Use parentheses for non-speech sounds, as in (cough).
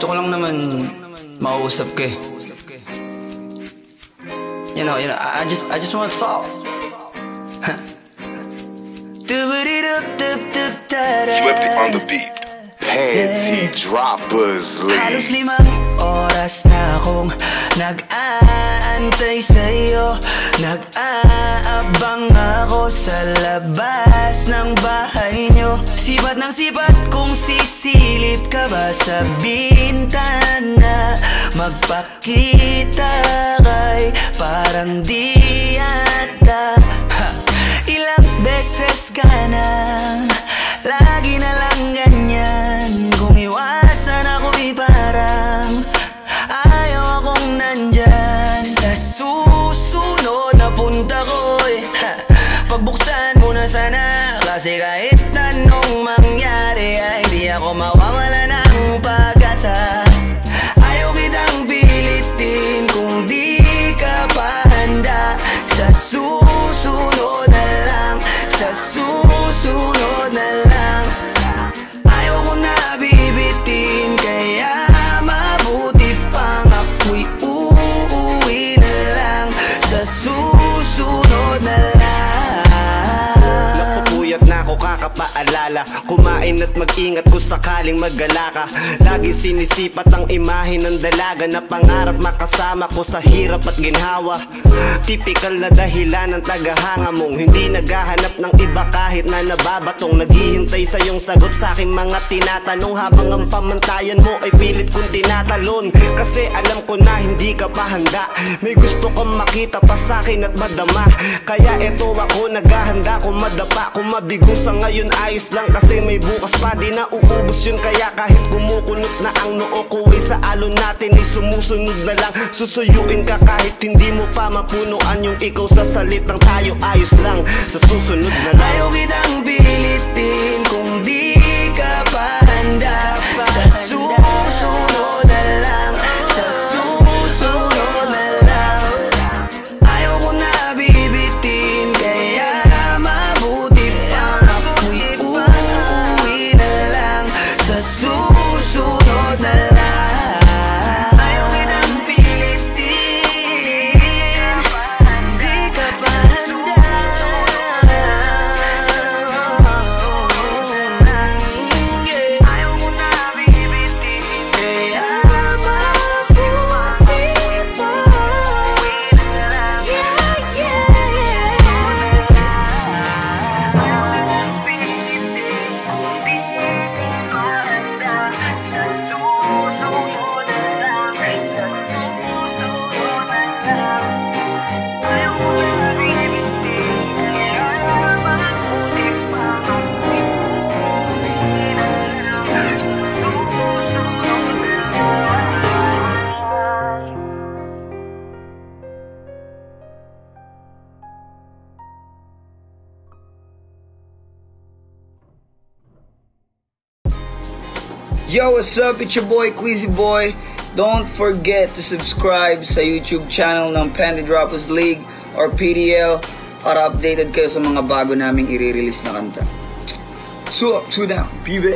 Gusto ko lang naman mausap ka eh. You know, you know, I just, I just want to talk. (laughs) Swifty on the beat. Panty droppers Halos lead. limang oras na akong nag-aantay sa'yo Nag-aabang ako sa labas nyo Sipat ng sipat kung sisilip ka ba sa bintana Magpakita kay parang di yata. Ha, Ilang beses ka na Lagi na lang ganyan. Kung iwasan ako'y parang Ayaw akong nandyan. Sa susunod na punta ko'y Pagbuksan mo na sana Kasi kahit ako mawawala ng pag-asa. Ayaw kitang pilitin Kung di ka pa handa. Sa susunod na lang Sa susunod na lang. Ayaw ko na bibitin Kaya mabuti pang ako'y uuwi na lang. Sa susunod na lang. Napupuyat na ako kakapaalala Kumain at mag-ingat kung sakaling magala ka. Lagi sinisipat ang imahe ng dalaga Na pangarap makasama ko sa hirap at ginhawa. Typical na dahilan ng tagahanga mong Hindi naghahanap ng iba kahit na nababatong Naghihintay sa iyong sagot sa aking mga tinatanong. Habang ang pamantayan mo ay pilit kong tinatalon. Kasi alam ko na hindi ka pa handa. May gusto kang makita pa sa akin at madama. Kaya eto ako naghahanda kung madapa Kung mabigo sa ngayon ayos lang Kasi may bukas pa di na uubos yun. Kaya kahit kumukulot na ang noo ko ay sa alon natin ay sumusunod na lang. Susuyuin ka kahit hindi mo pa mapunuan Yung ikaw. Sa salitang tayo ayos lang. Sa susunod na lang. Ayaw kitang pilitin Yo, what's up? It's your boy, Queasy Boy. Don't forget to subscribe sa YouTube channel ng Panty Droppers League or PDL para updated kayo sa mga bago naming i-release na kanta. So up, two down, pibe.